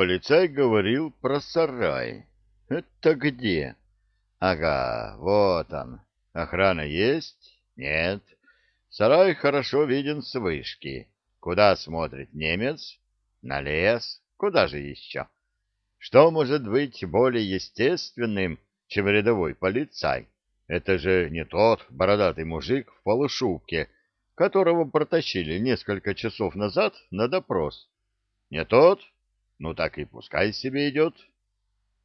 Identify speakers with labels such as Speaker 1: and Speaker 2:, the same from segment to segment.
Speaker 1: Полицай говорил про сарай. Это где? Ага, вот он. Охрана есть? Нет. Сарай хорошо виден с вышки. Куда смотрит немец? На лес. Куда же еще? Что может быть более естественным, чем рядовой полицай? Это же не тот бородатый мужик в полушубке, которого протащили несколько часов назад на допрос. Не тот? Ну так и пускай себе идет.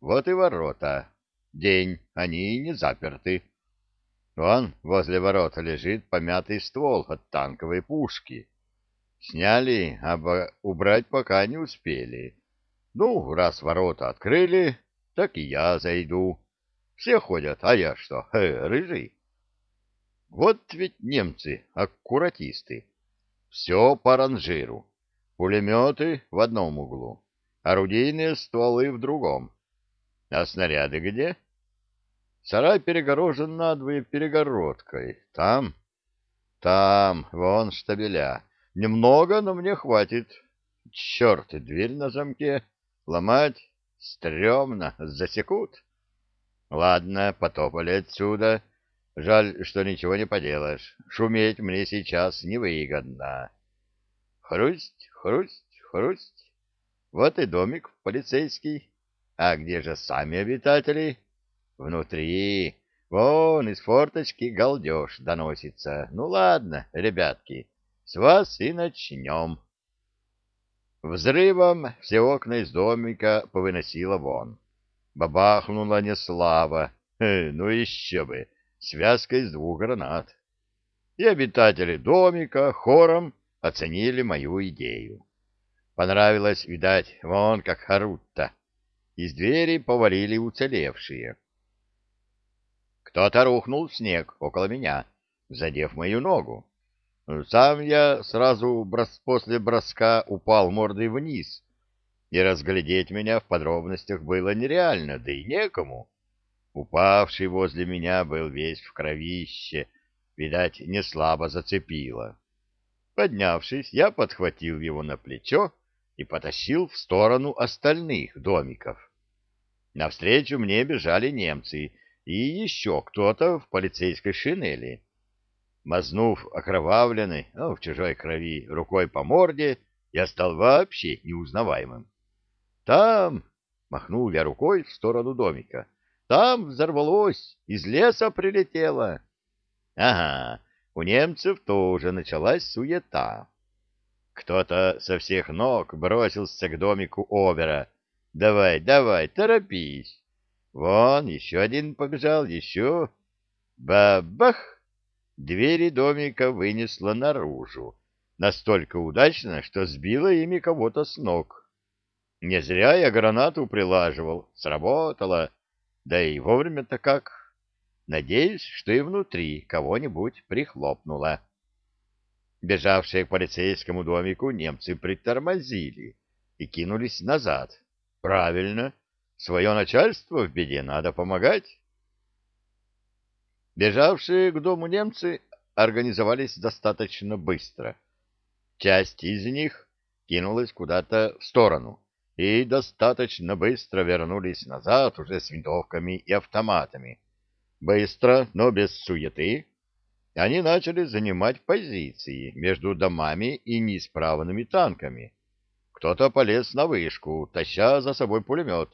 Speaker 1: Вот и ворота. День, они не заперты. Вон возле ворот лежит помятый ствол от танковой пушки. Сняли, а убрать пока не успели. Ну, раз ворота открыли, так и я зайду. Все ходят, а я что, э, рыжий? Вот ведь немцы, аккуратисты. Все по ранжиру. Пулеметы в одном углу, орудийные стволы в другом. А снаряды где? Сарай перегорожен надвое перегородкой. Там? Там, вон штабеля. Немного, но мне хватит. Черт, дверь на замке. Ломать? Стремно. Засекут? Ладно, потопали отсюда. Жаль, что ничего не поделаешь. Шуметь мне сейчас невыгодно. Хрусть, хрусть, хрусть. Вот и домик полицейский. А где же сами обитатели? Внутри. Вон из форточки галдеж доносится. Ну ладно, ребятки, с вас и начнем. Взрывом все окна из домика повыносило вон. Бабахнула неслава. Э, ну еще бы, связка из двух гранат. И обитатели домика хором оценили мою идею. Понравилось, видать, вон как Харутта. Из двери повалили уцелевшие. Кто-то рухнул в снег около меня, задев мою ногу. Сам я сразу брос после броска упал мордой вниз, и разглядеть меня в подробностях было нереально, да и некому. Упавший возле меня был весь в кровище, видать, не слабо зацепило. Поднявшись, я подхватил его на плечо и потащил в сторону остальных домиков. Навстречу мне бежали немцы и еще кто-то в полицейской шинели. Мазнув окровавленной, ну, в чужой крови, рукой по морде, я стал вообще неузнаваемым. «Там!» — махнул я рукой в сторону домика. «Там взорвалось, из леса прилетело». «Ага, у немцев тоже началась суета». Кто-то со всех ног бросился к домику Овера. «Давай, давай, торопись!» Вон, еще один побежал, еще. Бабах! Двери домика вынесло наружу. Настолько удачно, что сбило ими кого-то с ног. Не зря я гранату прилаживал. Сработало. Да и вовремя-то как. Надеюсь, что и внутри кого-нибудь прихлопнуло. Бежавшие к полицейскому домику немцы притормозили и кинулись назад. Правильно. Свое начальство в беде надо помогать. Бежавшие к дому немцы организовались достаточно быстро. Часть из них кинулась куда-то в сторону и достаточно быстро вернулись назад уже с винтовками и автоматами. Быстро, но без суеты, они начали занимать позиции между домами и неисправными танками. Кто-то полез на вышку, таща за собой пулемет.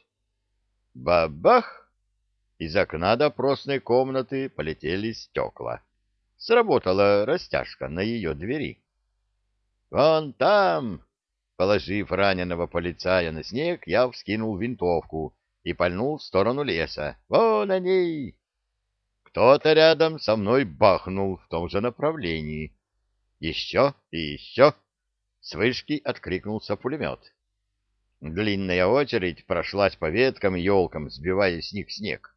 Speaker 1: Бабах! Из окна допросной комнаты полетели стекла. Сработала растяжка на ее двери. «Вон там!» Положив раненого полицая на снег, я вскинул винтовку и пальнул в сторону леса. «Вон они!» Кто-то рядом со мной бахнул в том же направлении. Еще и еще. С вышки откликнулся пулемет. Длинная очередь прошлась по веткам и елкам, сбивая с них снег.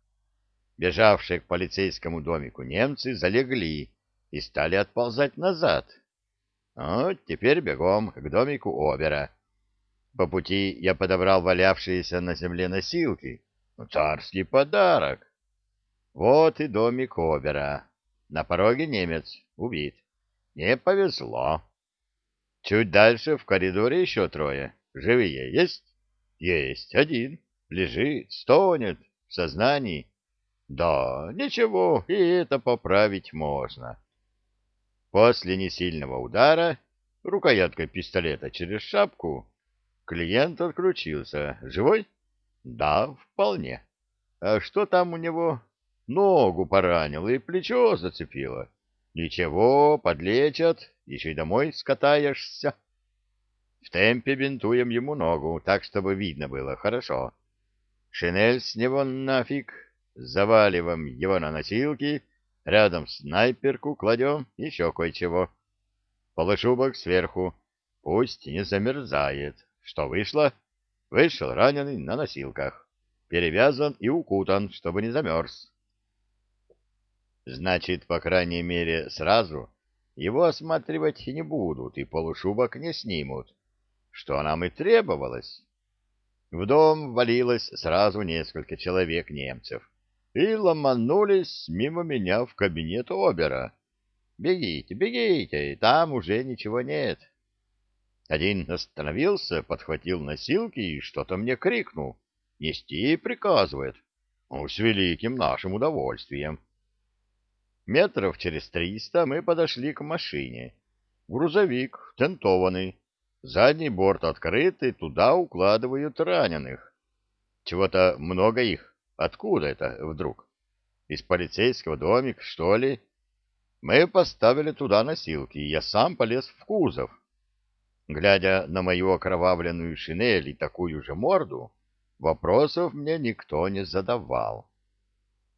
Speaker 1: Бежавшие к полицейскому домику немцы залегли и стали отползать назад. Вот теперь бегом к домику Обера. По пути я подобрал валявшиеся на земле носилки. Ну, царский подарок. Вот и домик Обера. На пороге немец убит. Не повезло. Чуть дальше в коридоре еще трое. Живые есть? Есть один. Лежит, стонет, в сознании. Да, ничего, и это поправить можно. После несильного удара рукояткой пистолета через шапку клиент отключился. Живой? Да, вполне. А что там у него? Ногу поранил и плечо зацепило. Ничего, подлечат, еще и домой скатаешься. В темпе бинтуем ему ногу, так, чтобы видно было хорошо. Шинель с него нафиг, заваливаем его на носилки, рядом снайперку кладем, еще кое-чего. Полушубок сверху, пусть не замерзает. Что вышло? Вышел раненый на носилках, перевязан и укутан, чтобы не замерз. Значит, по крайней мере, сразу его осматривать не будут и полушубок не снимут, что нам и требовалось. В дом валилось сразу несколько человек немцев и ломанулись мимо меня в кабинет Обера. «Бегите, бегите, там уже ничего нет». Один остановился, подхватил носилки и что-то мне крикнул. «Нести приказывает». Ну, с великим нашим удовольствием. Метров через триста мы подошли к машине. Грузовик, тентованный. Задний борт открытый, туда укладывают раненых. Чего-то много их. Откуда это вдруг? Из полицейского домика, что ли? Мы поставили туда носилки, и я сам полез в кузов. Глядя на мою окровавленную шинель и такую же морду, вопросов мне никто не задавал.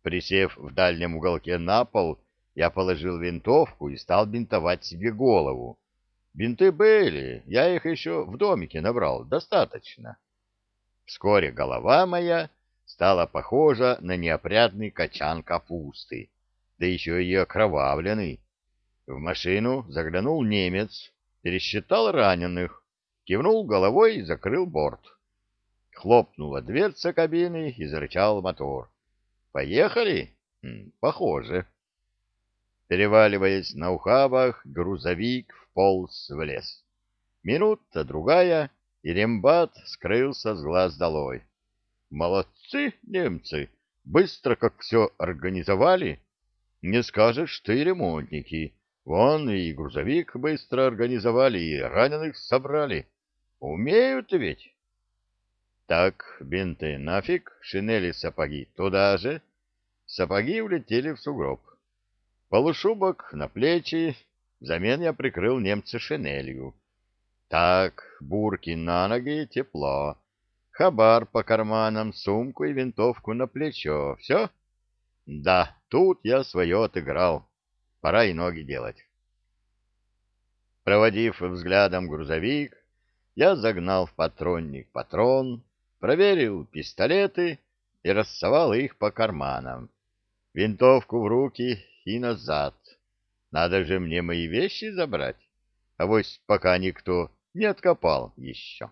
Speaker 1: Присев в дальнем уголке на пол, я положил винтовку и стал бинтовать себе голову. Бинты были, я их еще в домике набрал, достаточно. Вскоре голова моя стала похожа на неопрятный качан капусты, да еще и окровавленный. В машину заглянул немец, пересчитал раненых, кивнул головой и закрыл борт. Хлопнула дверца кабины и зарычал мотор. «Поехали?» «Похоже». Переваливаясь на ухабах, грузовик вполз в лес. Минута, другая, и рембат скрылся с глаз долой. Молодцы немцы! Быстро как все организовали. Не скажешь, что и ремонтники. Вон и грузовик быстро организовали, и раненых собрали. Умеют ведь. Так, бинты нафиг, шинели сапоги туда же. Сапоги улетели в сугроб. Полушубок на плечи, взамен я прикрыл немца шинелью. Так, бурки на ноги, тепло. Хабар по карманам, сумку и винтовку на плечо. Все? Да, тут я свое отыграл. Пора и ноги делать. Проводив взглядом грузовик, я загнал в патронник патрон, проверил пистолеты и рассовал их по карманам. Винтовку в руки и назад. Надо же мне мои вещи забрать, а вось пока никто не откопал еще.